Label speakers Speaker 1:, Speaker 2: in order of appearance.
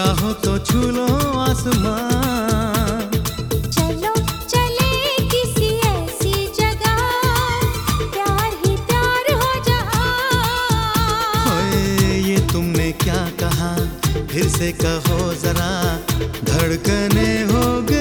Speaker 1: चाहो तो छू लो आसमां
Speaker 2: चलो चले किसी ऐसी जगह प्यार ही प्यार हो जहाँ
Speaker 1: ये तुमने क्या कहा? फिर से कहो जरा धड़कने हो गए